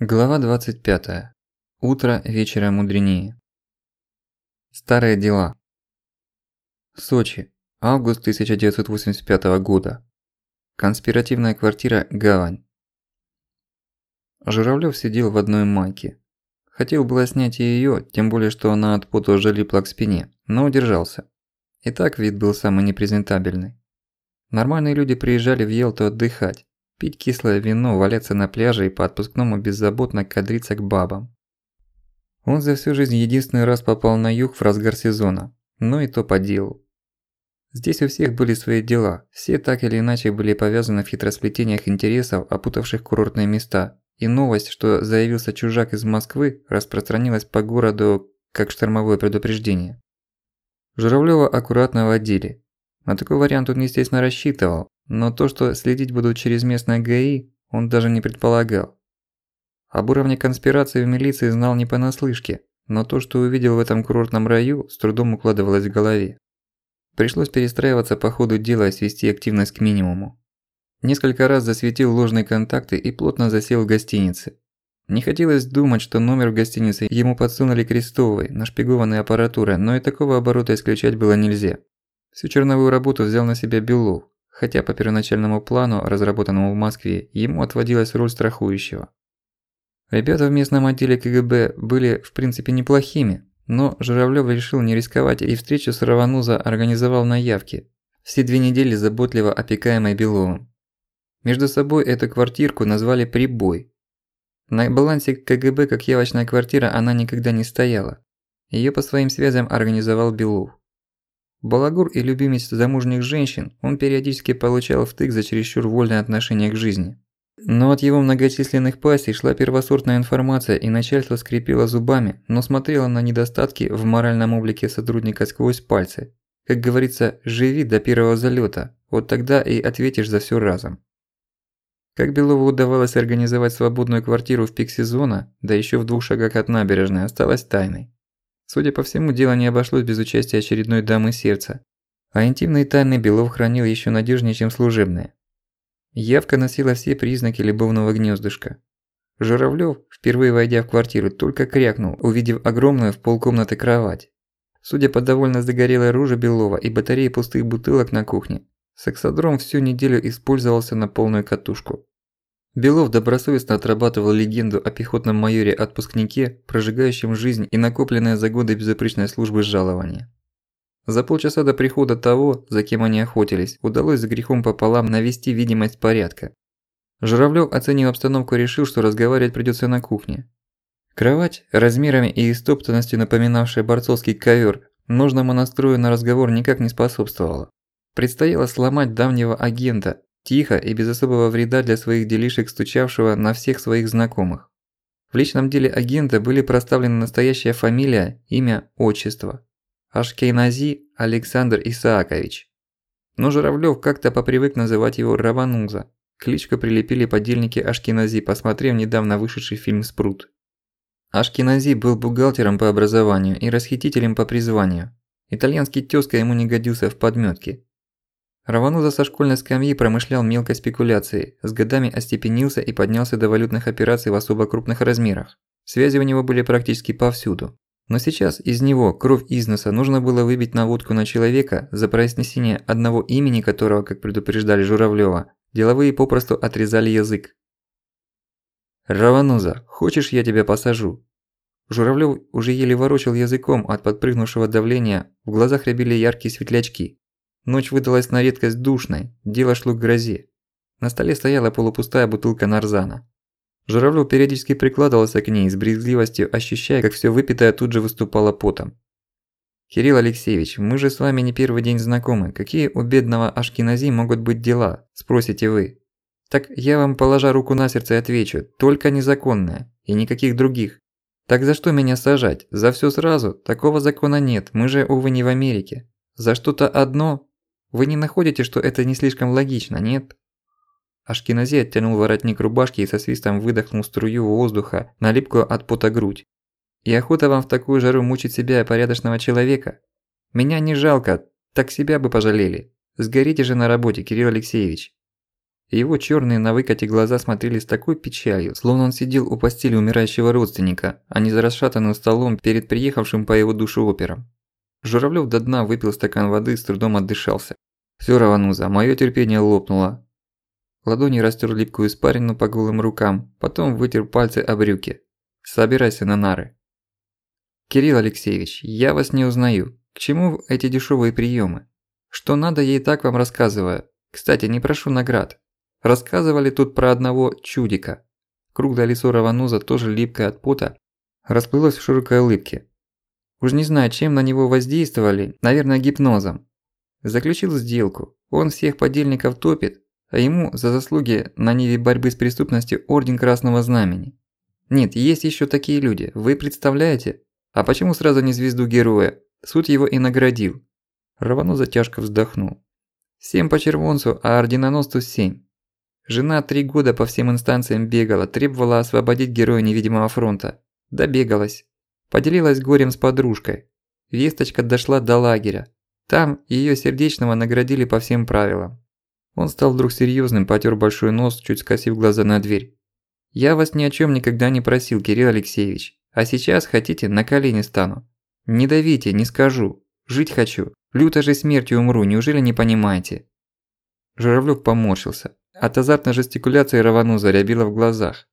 Глава 25. Утро вечера мудренее. Старые дела. Сочи. Август 1985 года. Конспиративная квартира «Гавань». Журавлёв сидел в одной майке. Хотел было снять и её, тем более что она от пота уже к спине, но удержался. И так вид был самый непрезентабельный. Нормальные люди приезжали в Елту отдыхать, Пить кислое вино, валяться на пляже и по отпускному беззаботно кадриться к бабам. Он за всю жизнь единственный раз попал на юг в разгар сезона, но и то по делу. Здесь у всех были свои дела, все так или иначе были повязаны в хитросплетениях интересов, опутавших курортные места, и новость, что заявился чужак из Москвы, распространилась по городу как штормовое предупреждение. Журавлёва аккуратно водили. На такой вариант он, естественно, рассчитывал, но то, что следить будут через местное ГАИ, он даже не предполагал. Об уровне конспирации в милиции знал не понаслышке, но то, что увидел в этом курортном раю, с трудом укладывалось в голове. Пришлось перестраиваться по ходу дела и свести активность к минимуму. Несколько раз засветил ложные контакты и плотно засел в гостинице. Не хотелось думать, что номер в гостинице ему подсунули крестовой, нашпигованной аппаратурой, но и такого оборота исключать было нельзя. Всю черновую работу взял на себя Белов, хотя по первоначальному плану, разработанному в Москве, ему отводилась роль страхующего. Ребята в местном отделе КГБ были в принципе неплохими, но Журавлёв решил не рисковать и встречу с Равануза организовал на явке, все две недели заботливо опекаемой Беловым. Между собой эту квартирку назвали «Прибой». На балансе КГБ как явочная квартира она никогда не стояла. Её по своим связям организовал Белов. Балагур и любимец замужних женщин, он периодически получал втык за чересчур вольное отношение к жизни. Но от его многочисленных пассий шла первосортная информация, и начальство скрипело зубами, но смотрело на недостатки в моральном облике сотрудника сквозь пальцы. Как говорится, живи до первого залета, вот тогда и ответишь за всё разом. Как Белову удавалось организовать свободную квартиру в пик сезона, да ещё в двух шагах от набережной, осталось тайной. Судя по всему, дело не обошлось без участия очередной дамы сердца. А интимные тайны Белов хранил еще надежнее, чем служебные. Явка носила все признаки любовного гнездышка. Журавлёв, впервые войдя в квартиру, только крякнул, увидев огромную в полкомнаты кровать. Судя по довольно загорелой роже Белова и батарее пустых бутылок на кухне, сексодром всю неделю использовался на полную катушку. Белов добросовестно отрабатывал легенду о пехотном майоре-отпускнике, прожигающем жизнь и накопленное за годы безупречной службы жалование. За полчаса до прихода того, за кем они охотились, удалось за грехом пополам навести видимость порядка. Журавлёв, оценив обстановку, решил, что разговаривать придётся на кухне. Кровать, размерами и истоптанностью напоминавшая борцовский ковёр, нужному настрою на разговор никак не способствовала. Предстояло сломать давнего агента, тихо и без особого вреда для своих делишек стучавшего на всех своих знакомых. В личном деле агента были проставлены настоящая фамилия, имя, отчество. Ашкейнази Александр Исаакович. Но Журавлёв как-то попривык называть его Равануза. Кличку прилепили подельники Ашкенази, посмотрев недавно вышедший фильм «Спрут». Ашкенази был бухгалтером по образованию и расхитителем по призванию. Итальянский тёзка ему не годился в подмётке. Равануза со школьной скамьи промышлял мелкой спекуляцией, с годами остепенился и поднялся до валютных операций в особо крупных размерах. Связи у него были практически повсюду. Но сейчас из него, кровь из носа, нужно было выбить наводку на человека, за произнесение одного имени которого, как предупреждали Журавлёва, деловые попросту отрезали язык. «Равануза, хочешь я тебя посажу?» Журавлёв уже еле ворочал языком от подпрыгнувшего давления, в глазах рябили яркие светлячки. Ночь выдалась на редкость душной, дело шло к грозе. На столе стояла полупустая бутылка нарзана. Журавлёв периодически прикладывался к ней с брезгливостью, ощущая, как всё выпитое тут же выступало потом. «Кирилл Алексеевич, мы же с вами не первый день знакомы. Какие у бедного Ашкинази могут быть дела?» – спросите вы. Так я вам, положа руку на сердце, отвечу, только незаконное, и никаких других. Так за что меня сажать? За всё сразу? Такого закона нет, мы же, увы, не в Америке. За что-то одно вы не находите, что это не слишком логично, нет? Ашкенази оттянул воротник рубашки и со свистом выдохнул струю воздуха на липкую от пота грудь. И охота вам в такую жару мучить себя порядочного человека? Меня не жалко, так себя бы пожалели. Сгорите же на работе, Кирилл Алексеевич. Его черные на выкате глаза смотрели с такой печалью, словно он сидел у постели умирающего родственника, а не за расшатанным столом перед приехавшим по его душу опером. Журавлёв до дна выпил стакан воды, с трудом отдышался. Всё, Равануза, моё терпение лопнуло. Ладони растер липкую испарину по голым рукам, потом вытер пальцы о брюки. Собирайся на нары. Кирилл Алексеевич, я вас не узнаю. К чему эти дешевые приемы? Что надо, я и так вам рассказываю. Кстати, не прошу наград. Рассказывали тут про одного чудика. Круглое лицо Равануза, тоже липкое от пота, расплылось в широкой улыбке. Уж не знаю, чем на него воздействовали, наверное, гипнозом. Заключил сделку. Он всех подельников топит, а ему за заслуги на ниве борьбы с преступностью Орден Красного Знамени. Нет, есть еще такие люди, вы представляете? А почему сразу не звезду героя? Суд его и наградил. Равануза тяжко вздохнул. Семь по червонцу, а орденоносцу семь. Жена три года по всем инстанциям бегала, требовала освободить героя невидимого фронта. Добегалась. Поделилась горем с подружкой. Весточка дошла до лагеря. Там её сердечного наградили по всем правилам. Он стал вдруг серьёзным, потёр большой нос, чуть скосив глаза на дверь. «Я вас ни о чём никогда не просил, Кирилл Алексеевич. А сейчас хотите, на колени стану. Не давите, не скажу. Жить хочу. Люто же смертью умру, неужели не понимаете?» Журавлёв поморщился. От азартной жестикуляции рвану зарябило в глазах.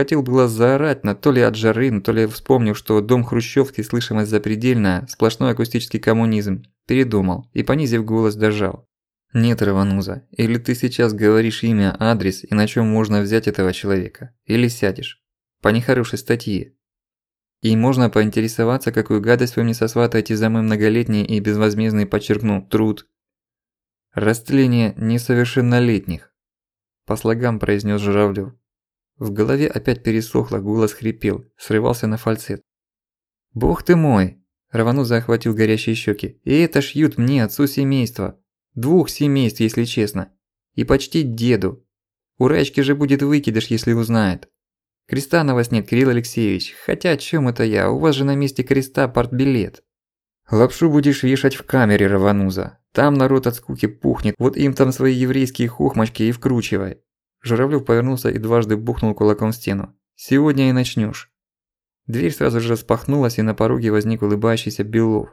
Хотел было заорать, но то ли от жары, но то ли вспомнив, что дом Хрущёвки слышимость запредельная, сплошной акустический коммунизм, передумал и, понизив голос, дожал. «Нет, Равануза, или ты сейчас говоришь имя, адрес и на чем можно взять этого человека, или сядешь. По нехорошей статье. И можно поинтересоваться, какую гадость вы мне сосватаете за мой многолетний и безвозмездный, подчеркну, труд. Растление несовершеннолетних. По слогам произнес Журавлёв. В голове опять пересохло, голос хрипел, срывался на фальцет. «Бог ты мой!» Равануза охватил горящие щеки. «И это шьют мне, отцу семейства. Двух семейств, если честно. И почти деду. У Раечки же будет выкидыш, если узнает. Креста на вас нет, Кирилл Алексеевич. Хотя о чём это я? У вас же на месте креста партбилет. Лапшу будешь вешать в камере, Равануза. Там народ от скуки пухнет. Вот им там свои еврейские хохмочки и вкручивай. Журавлёв повернулся и дважды бухнул кулаком в стену. «Сегодня и начнёшь». Дверь сразу же распахнулась, и на пороге возник улыбающийся Белов.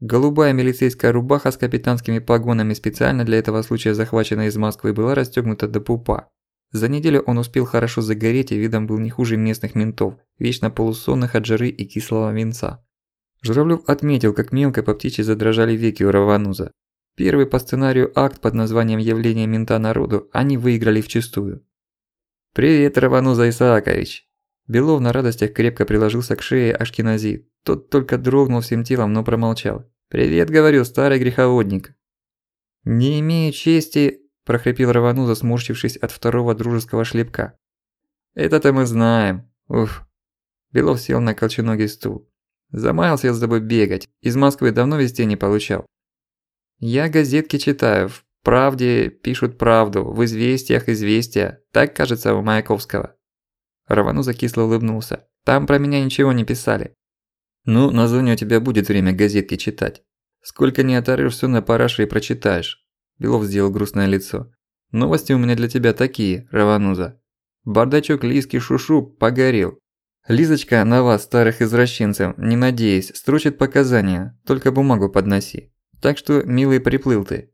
Голубая милицейская рубаха с капитанскими погонами, специально для этого случая захваченная из Москвы, была расстёгнута до пупа. За неделю он успел хорошо загореть и видом был не хуже местных ментов, вечно полусонных от жары и кислого винца. Журавлёв отметил, как мелко по птичьи задрожали веки у Равануза. Первый по сценарию акт под названием «Явление мента народу» они выиграли вчистую. «Привет, Равануза Исаакович!» Белов на радостях крепко приложился к шее Ашкинази. Тот только дрогнул всем телом, но промолчал. «Привет, говорю, старый греховодник!» «Не имею чести...» – прохрипел Равануза, сморщившись от второго дружеского шлепка. «Это-то мы знаем. Уф!» Белов сел на колченогий стул. «Замаялся с тобой бегать. Из Москвы давно вестей не получал. Я газетки читаю, в «Правде» пишут правду, в «Известиях» известия, так кажется у Маяковского. Равануза кисло улыбнулся. Там про меня ничего не писали. Ну, на зоне у тебя будет время газетки читать. Сколько не оторвёшь, всё на параше и прочитаешь. Белов сделал грустное лицо. Новости у меня для тебя такие, Равануза. Бардачок Лиски Шушу погорел. Лизочка на вас, старых извращенцев, не надеясь, строчит показания, только бумагу подноси. Так что, милый, приплыл ты».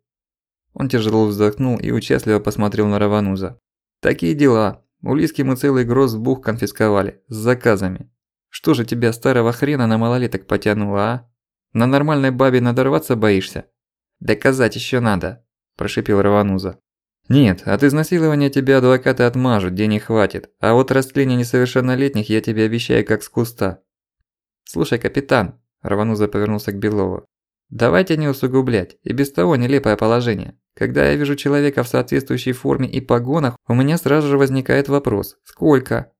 Он тяжело вздохнул и участливо посмотрел на Равануза. «Такие дела. У Лиски мы целый гроз бух конфисковали. С заказами. Что же тебя старого хрена на малолеток потянуло, а? На нормальной бабе надорваться боишься? Доказать еще надо», – прошипел Равануза. «Нет, от изнасилования тебя адвокаты отмажут, денег хватит, а вот растление несовершеннолетних я тебе обещаю как с куста». «Слушай, капитан», – Равануза повернулся к Белову, Давайте не усугублять, и без того нелепое положение. Когда я вижу человека в соответствующей форме и погонах, у меня сразу же возникает вопрос «Сколько?».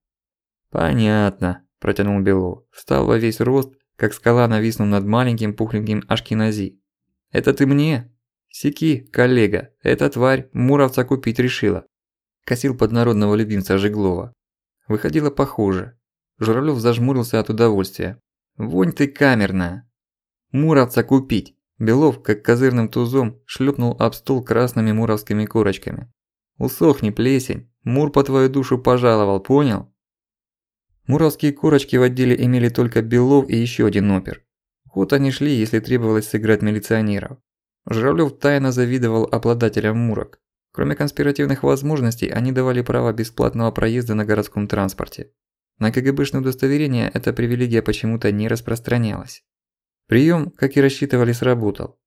«Понятно», – протянул Белов, встал во весь рост, как скала нависнув над маленьким пухленьким Ашкинази. «Это ты мне?» «Сики, коллега, эта тварь Муровца купить решила». Косил под народного любимца Жеглова. Выходило похоже. Журавлёв зажмурился от удовольствия. «Вонь ты камерная!» Муровца купить!» Белов, как козырным тузом, шлепнул об стол красными муровскими корочками. Усохни, плесень. Мур по твою душу пожаловал, понял? Муровские корочки в отделе имели только Белов и еще один опер. Вот они шли, если требовалось сыграть милиционеров. Журавлёв тайно завидовал обладателям мурок. Кроме конспиративных возможностей, они давали право бесплатного проезда на городском транспорте. На КГБшное удостоверение эта привилегия почему-то не распространялась. Прием, как и рассчитывали, сработал.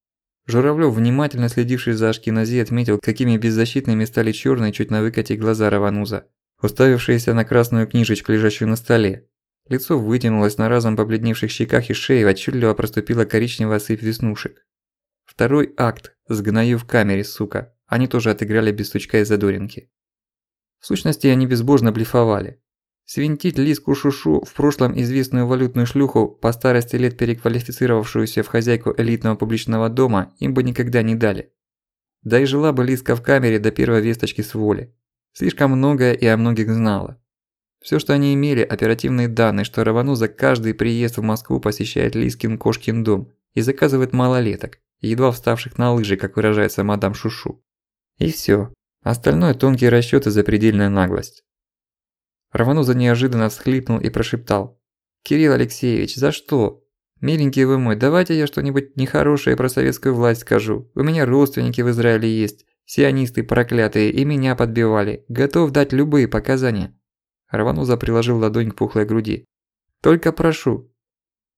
Журавлёв, внимательно следивший за Ашкинази, отметил, какими беззащитными стали чёрные чуть на выкате глаза Равануза, уставившиеся на красную книжечку, лежащую на столе. Лицо вытянулось на разом побледневших щеках и шее, отчетливо проступила коричневая сыпь веснушек. Второй акт, сгною в камере, сука. Они тоже отыграли без стучка и задоринки. В сущности, они безбожно блефовали. Свинтить Лиску Шушу, в прошлом известную валютную шлюху, по старости лет переквалифицировавшуюся в хозяйку элитного публичного дома, им бы никогда не дали. Да и жила бы Лиска в камере до первой весточки с воли. Слишком многое и о многих знала. Всё, что они имели, оперативные данные, что Равану за каждый приезд в Москву посещает Лискин кошкин дом и заказывает малолеток, едва вставших на лыжи, как выражается мадам Шушу. И всё. Остальное тонкие расчёты за предельная наглость. Равануза неожиданно всхлипнул и прошептал. «Кирилл Алексеевич, за что? Миленький вы мой, давайте я что-нибудь нехорошее про советскую власть скажу. У меня родственники в Израиле есть, сионисты проклятые, и меня подбивали. Готов дать любые показания». Равануза приложил ладонь к пухлой груди. «Только прошу.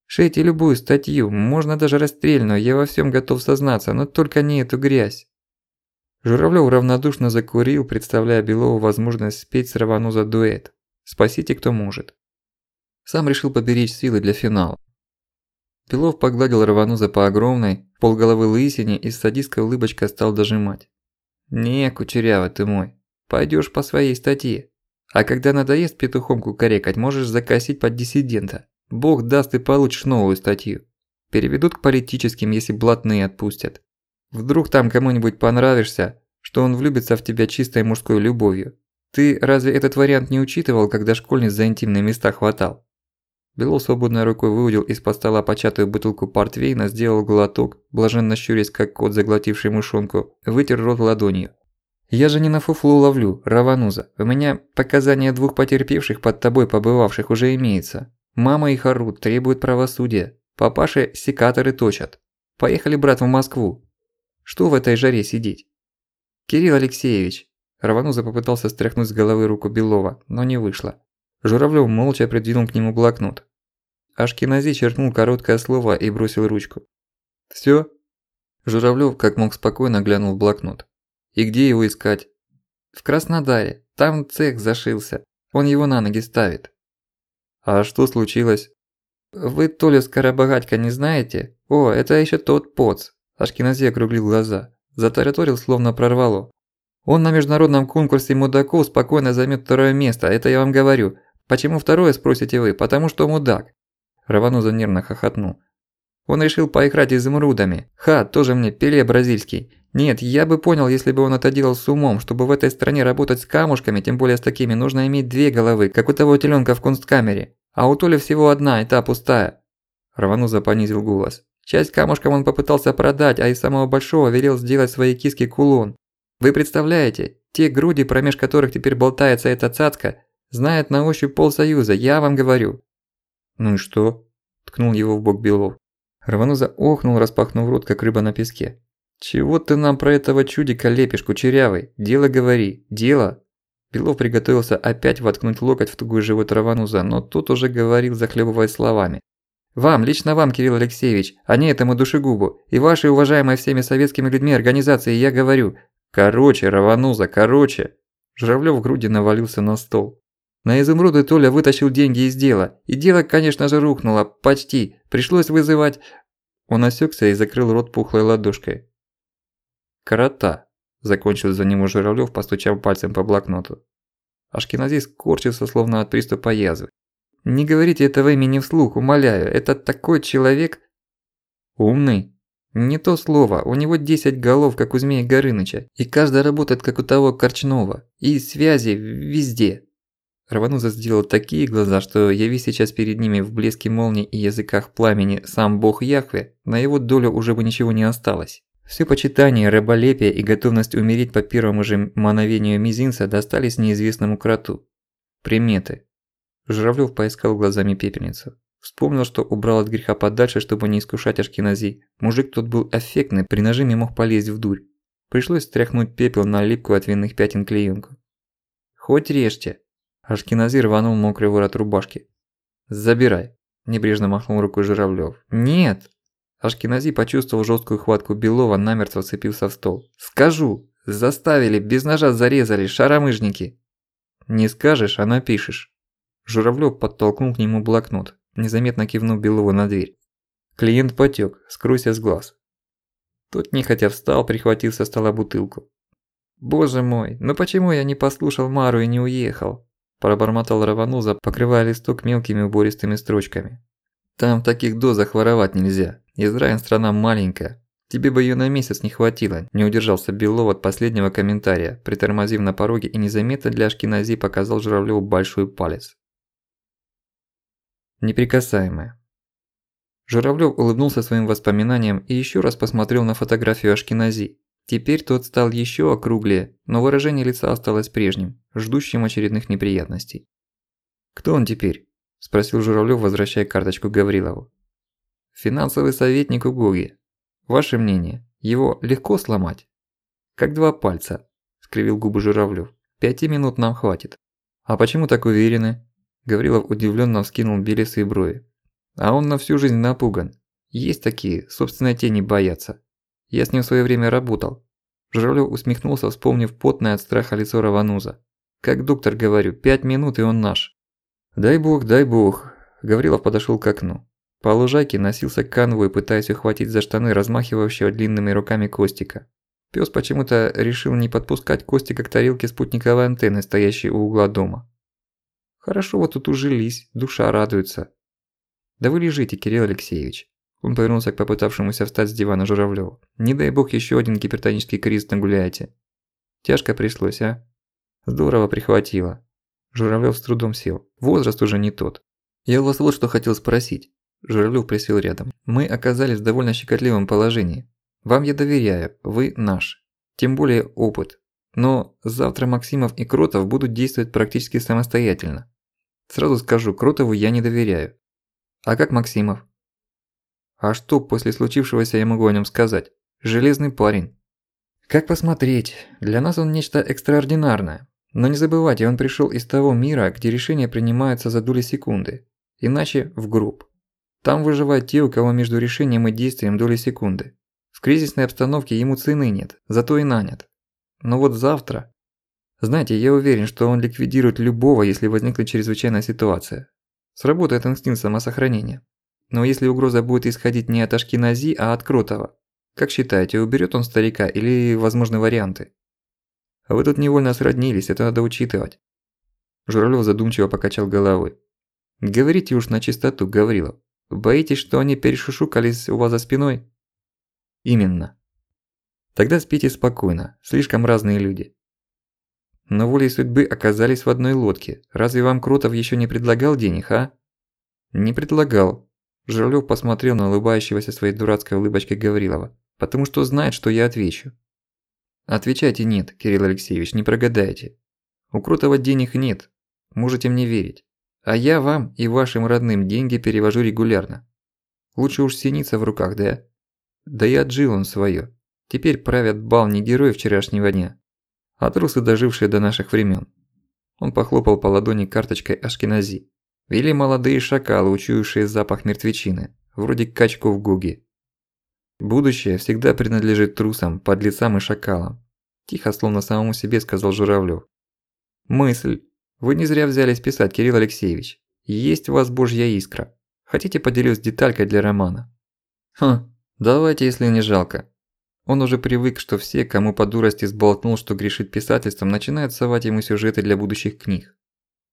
Шейте любую статью, можно даже расстрельную, я во всем готов сознаться, но только не эту грязь». Журавлёв равнодушно закурил, представляя Белову возможность спеть с Равануза дуэт. Спасите, кто может. Сам решил поберечь силы для финала. Белов погладил Равануза по огромной, полголовы лысине и с садистской улыбочкой стал дожимать. «Не, кучерява ты мой, пойдёшь по своей статье. А когда надоест петухом кукарекать, можешь закосить под диссидента. Бог даст и получишь новую статью. Переведут к политическим, если блатные отпустят. Вдруг там кому-нибудь понравишься, что он влюбится в тебя чистой мужской любовью. Ты разве этот вариант не учитывал, когда школьниц за интимные места хватал? Белов свободной рукой выудил из-под стола початую бутылку портвейна, сделал глоток, блаженно щурясь, как кот, заглотивший мышонку, вытер рот ладонью. «Я же не на фуфлу ловлю, Равануза. У меня показания двух потерпевших под тобой побывавших уже имеется. Мама их орут, требуют правосудия. Папаши секаторы точат. Поехали, брат, в Москву. Что в этой жаре сидеть?» «Кирилл Алексеевич, Равануза попытался стряхнуть с головы руку Белова, но не вышло. Журавлёв молча придвинул к нему блокнот. Ашкенази черкнул короткое слово и бросил ручку. «Всё?» Журавлёв как мог спокойно глянул в блокнот. «И где его искать?» «В Краснодаре. Там цех зашился. Он его на ноги ставит». «А что случилось?» «Вы Толю Скоробогатько не знаете? О, это ещё тот поц!» Ашкенази округлил глаза. Затараторил, словно прорвало. Он на международном конкурсе мудаков спокойно займет второе место, это я вам говорю. Почему второе, спросите вы? Потому что мудак. Равануза нервно хохотнул. Он решил поиграть изумрудами. Ха, тоже мне пеле бразильский. Нет, я бы понял, если бы он это делал с умом, чтобы в этой стране работать с камушками, тем более с такими, нужно иметь две головы, как у того теленка в кунсткамере. А у Толи всего одна, и та пустая. Равануза понизил голос. Часть камушков он попытался продать, а из самого большого велел сделать своей киске кулон. Вы представляете, те груди, промеж которых теперь болтается эта цацка, знает на ощупь полсоюза, я вам говорю». «Ну и что?» – ткнул его в бок Белов. Рвануза охнул, распахнув рот, как рыба на песке. «Чего ты нам про этого чудика лепишь, кучерявый? Дело говори, дело!» Белов приготовился опять воткнуть локоть в тугой живот Равануза, но тут уже говорил, захлебываясь словами. «Вам, лично вам, Кирилл Алексеевич, а не этому душегубу, и вашей уважаемой всеми советскими людьми организации я говорю, Короче, Равануза, короче. Журавлёв груди навалился на стол. На изумруды Толя вытащил деньги из дела. И дело, конечно же, рухнуло. Почти. Пришлось вызывать... Он осекся и закрыл рот пухлой ладошкой. «Крота», – закончил за него Журавлёв, постучав пальцем по блокноту. Ашкеназис скорчился, словно от приступа язвы. «Не говорите этого имени вслух, умоляю. Это такой человек...» «Умный», не то слово, у него 10 голов, как у Змея Горыныча, и каждая работает, как у того Корчнова, и связи везде. Рвануза сделал такие глаза, что яви сейчас перед ними в блеске молний и языках пламени сам бог Яхве, на его долю уже бы ничего не осталось. Всё почитание, раболепие и готовность умереть по первому же мановению мизинца достались неизвестному кроту. Приметы. Журавлёв поискал глазами пепельницу. Вспомнил, что убрал от греха подальше, чтобы не искушать Ашкенази. Мужик тот был эффектный, при нажиме мог полезть в дурь. Пришлось стряхнуть пепел на липкую от винных пятен клеёнку. «Хоть режьте!» Ашкенази рванул мокрый ворот рубашки. «Забирай!» – небрежно махнул рукой Журавлёв. «Нет!» Ашкенази почувствовал жесткую хватку Белова, намертво вцепился в стол. «Скажу! Заставили, без ножа зарезали, шаромыжники!» «Не скажешь, а напишешь!» Журавлёв подтолкнул к нему блокнот, незаметно кивнув Белову на дверь. Клиент потёк, скройся с глаз. Тот нехотя встал, прихватив со стола бутылку. «Боже мой, ну почему я не послушал Мару и не уехал?» Пробормотал Равануза, покрывая листок мелкими убористыми строчками. «Там в таких дозах воровать нельзя. Израиль страна маленькая. Тебе бы её на месяц не хватило», – не удержался Белов от последнего комментария, притормозив на пороге и незаметно для Ашкенази показал Журавлёву большой палец. Неприкасаемая. Журавлёв улыбнулся своим воспоминаниям и ещё раз посмотрел на фотографию Ашкенази. Теперь тот стал ещё округлее, но выражение лица осталось прежним, ждущим очередных неприятностей. «Кто он теперь?» – спросил Журавлёв, возвращая карточку Гаврилову. Финансовый советник у Гоги. Ваше мнение, его легко сломать? Как два пальца, скривил губы Журавлёв. Пяти минут нам хватит. А почему так уверены? Гаврилов удивлённо вскинул белесые брови. А он на всю жизнь напуган. Есть такие, собственной тени боятся. Я с ним в своё время работал. Журавлёв усмехнулся, вспомнив потное от страха лицо Равануза. Как доктор говорю, пять минут и он наш. Дай бог, дай бог. Гаврилов подошёл к окну. По лужайке носился конвой, пытаясь ухватить за штаны размахивающего длинными руками Костика. Пёс почему-то решил не подпускать Костика к тарелке спутниковой антенны, стоящей у угла дома. «Хорошо вот тут ужились, душа радуется». «Да вы лежите, Кирилл Алексеевич». Он повернулся к попытавшемуся встать с дивана Журавлёву. «Не дай бог ещё один гипертонический криз нагуляете». «Тяжко пришлось, а?» «Здорово прихватило». Журавлёв с трудом сел. Возраст уже не тот. «Я у вас вот что хотел спросить. Журавлёв присел рядом. «Мы оказались в довольно щекотливом положении. Вам я доверяю, вы наш. Тем более опыт. Но завтра Максимов и Кротов будут действовать практически самостоятельно. Сразу скажу, Кротову я не доверяю. А как Максимов? А что после случившегося я могу о нем сказать? Железный парень. Как посмотреть, для нас он нечто экстраординарное. Но не забывайте, он пришёл из того мира, где решения принимаются за доли секунды. Иначе в групп. Там выживают те, у кого между решением и действием доли секунды. В кризисной обстановке ему цены нет, зато и нанят. Но вот завтра... Знаете, я уверен, что он ликвидирует любого, если возникнет чрезвычайная ситуация. Сработает инстинкт самосохранения. Но если угроза будет исходить не от Ашкинази, а от Кротова, как считаете, уберет он старика или возможны варианты? А вы тут невольно сроднились, это надо учитывать. Журавлёв задумчиво покачал головой. Говорите уж на чистоту, Гаврилов. Боитесь, что они перешушукались у вас за спиной? Именно. Тогда спите спокойно, слишком разные люди. Но волей судьбы оказались в одной лодке. Разве вам Крутов еще не предлагал денег, а? Не предлагал. Журавлёв посмотрел на улыбающегося своей дурацкой улыбочкой Гаврилова. Потому что знает, что я отвечу. Отвечайте нет, Кирилл Алексеевич, не прогадаете. У Крутого денег нет. Можете мне верить. А я вам и вашим родным деньги перевожу регулярно. Лучше уж синица в руках, да? Да и отжил он своё. Теперь правят бал не герои вчерашнего дня, а трусы, дожившие до наших времен. Он похлопал по ладони карточкой Ашкенази. Или молодые шакалы, учуявшие запах мертвечины, вроде качков Гуги. Будущее всегда принадлежит трусам, подлецам и шакалам. Тихо, словно самому себе, сказал Журавлёв. Мысль, вы не зря взялись писать, Кирилл Алексеевич. Есть у вас божья искра. Хотите поделюсь деталькой для романа? Хм, давайте, если не жалко. Он уже привык, что все, кому по дурости сболтнул, что грешит писательством, начинают совать ему сюжеты для будущих книг.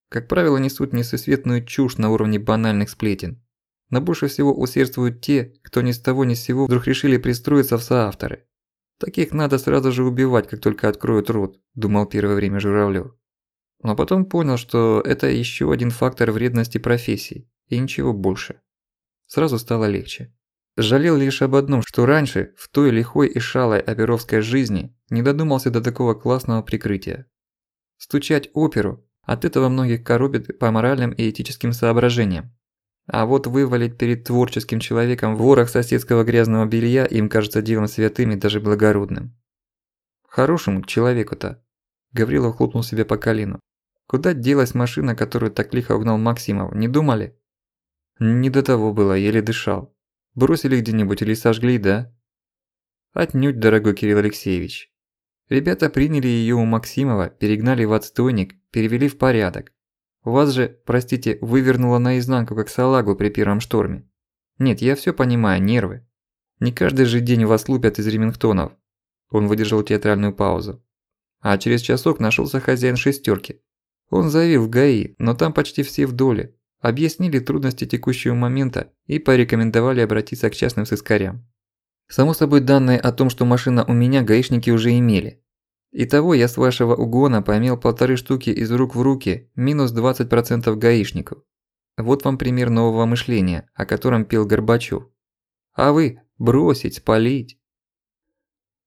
Как правило, несут несусветную чушь на уровне банальных сплетен. Но больше всего усердствуют те, кто ни с того ни с сего вдруг решили пристроиться в соавторы. Таких надо сразу же убивать, как только откроют рот, думал первое время Журавлёв. Но потом понял, что это еще один фактор вредности профессии, и ничего больше. Сразу стало легче. Жалел лишь об одном, что раньше, в той лихой и шалой оперовской жизни, не додумался до такого классного прикрытия. Стучать оперу от этого многих коробит по моральным и этическим соображениям. А вот вывалить перед творческим человеком ворох соседского грязного белья им кажется делом святым и даже благородным. Хорошему человеку-то. Гаврилов хлопнул себе по колену. Куда делась машина, которую так лихо угнал Максимов, не думали? Не до того было, еле дышал. Бросили где-нибудь или сожгли, да? Отнюдь, дорогой Кирилл Алексеевич. Ребята приняли её у Максимова, перегнали в отстойник, перевели в порядок. Вас же, простите, вывернуло наизнанку, как салагу при первом шторме. Нет, я всё понимаю, нервы. Не каждый же день вас лупят из ремингтонов. Он выдержал театральную паузу. А через часок нашелся хозяин шестерки. Он заявил в ГАИ, но там почти все в доле. Объяснили трудности текущего момента и порекомендовали обратиться к частным сыскарям. Само собой, данные о том, что машина у меня, гаишники уже имели. Итого я с вашего угона поимел полторы штуки из рук в руки, минус 20% гаишников. Вот вам пример нового мышления, о котором пел Горбачёв. А вы – бросить, спалить.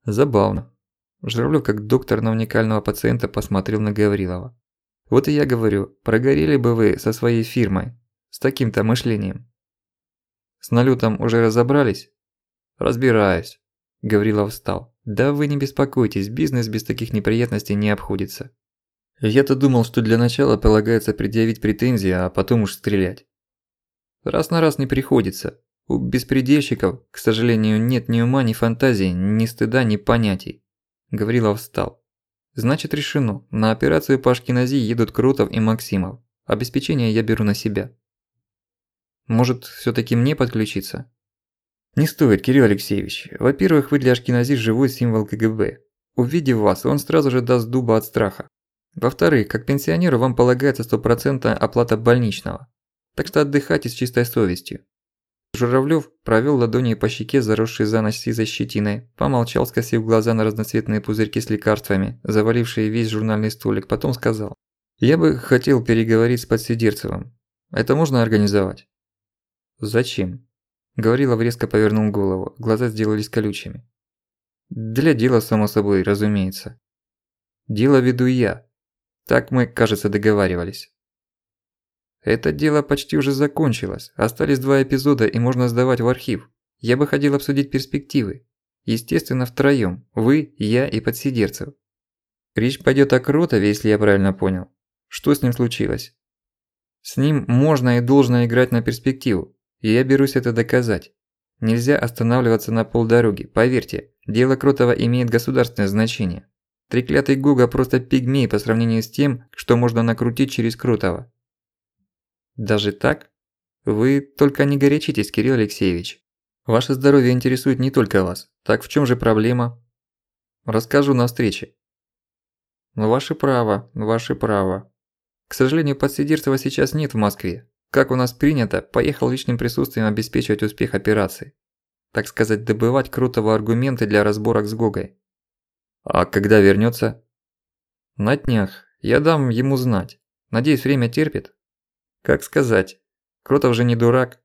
Забавно. Журавлёв, как доктор на уникального пациента, посмотрел на Гаврилова. Вот и я говорю, прогорели бы вы со своей фирмой, с таким-то мышлением. С налетом уже разобрались? Разбираюсь. Гаврилов встал. Да вы не беспокойтесь, бизнес без таких неприятностей не обходится. Я-то думал, что для начала полагается предъявить претензии, а потом уж стрелять. Раз на раз не приходится. У беспредельщиков, к сожалению, нет ни ума, ни фантазии, ни стыда, ни понятий. Гаврилов встал. Значит решено, на операцию по Ашкенази едут Крутов и Максимов. Обеспечение я беру на себя. Может, всё-таки мне подключиться? Не стоит, Кирилл Алексеевич. Во-первых, вы для Ашкенази живой символ КГБ. Увидев вас, он сразу же даст дуба от страха. Во-вторых, как пенсионеру вам полагается стопроцентная оплата больничного. Так что отдыхайте с чистой совестью. Журавлёв провёл ладонью по щеке, заросшей за ночь сизой щетиной, помолчал, скосив глаза на разноцветные пузырьки с лекарствами, завалившие весь журнальный столик, потом сказал. «Я бы хотел переговорить с Подсидерцевым. Это можно организовать?» «Зачем?» Гаврилов резко повернул голову, глаза сделались колючими. «Для дела, само собой, разумеется. Дело веду я. Так мы, кажется, договаривались». Это дело почти уже закончилось. Остались два эпизода и можно сдавать в архив. Я бы хотел обсудить перспективы. Естественно, втроём. Вы, я и Подсидерцев. Речь пойдёт о Кротове, если я правильно понял. Что с ним случилось? С ним можно и должно играть на перспективу. И я берусь это доказать. Нельзя останавливаться на полдороги. Поверьте, дело Кротова имеет государственное значение. Треклятый Гуга просто пигмей по сравнению с тем, что можно накрутить через Крутого. Даже так? Вы только не горячитесь, Кирилл Алексеевич. Ваше здоровье интересует не только вас. Так в чем же проблема? Расскажу на встрече. Ваше право, ваше право. К сожалению, подсидирцева сейчас нет в Москве. Как у нас принято, поехал личным присутствием обеспечивать успех операции. Так сказать, добывать крутого аргументы для разборок с Гогой. А когда вернётся? На днях. Я дам ему знать. Надеюсь, время терпит? Как сказать? Кротов же не дурак.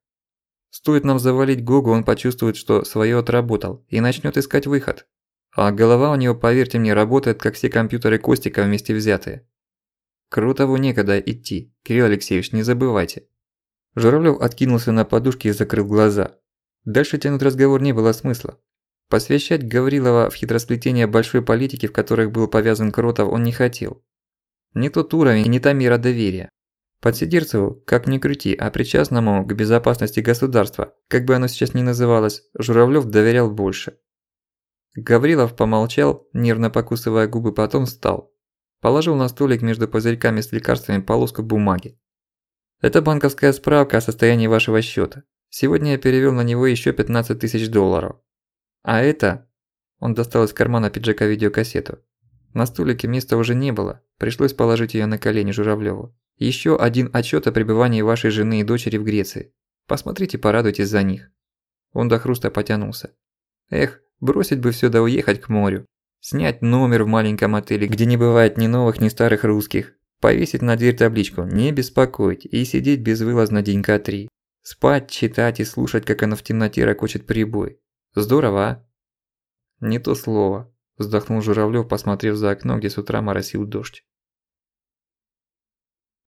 Стоит нам завалить Гогу, он почувствует, что своё отработал, и начнёт искать выход. А голова у него, поверьте мне, работает, как все компьютеры Костика вместе взятые. Крутову некогда идти. Кирилл Алексеевич, не забывайте. Журавлёв откинулся на подушке и закрыл глаза. Дальше тянуть разговор не было смысла. Посвящать Гаврилова в хитросплетение большой политики, в которых был повязан Кротов, он не хотел. Не тот уровень и не та мера доверия. Подсидерцеву, как ни крути, а причастному к безопасности государства, как бы оно сейчас ни называлось, Журавлёв доверял больше. Гаврилов помолчал, нервно покусывая губы, потом встал. Положил на столик между пузырьками с лекарствами полоску бумаги. «Это банковская справка о состоянии вашего счёта. Сегодня я перевёл на него ещё 15 тысяч долларов. А это...» Он достал из кармана пиджака видеокассету. На столике места уже не было, пришлось положить её на колени Журавлёву. Еще один отчет о пребывании вашей жены и дочери в Греции. Посмотрите, порадуйтесь за них». Он до хруста потянулся. «Эх, бросить бы всё да уехать к морю. Снять номер в маленьком отеле, где не бывает ни новых, ни старых русских. Повесить на дверь табличку «Не беспокоить» и сидеть безвылазно денька три. Спать, читать и слушать, как оно в темноте ракочет прибой. Здорово, а? Не то слово, вздохнул Журавлёв, посмотрев за окно, где с утра моросил дождь.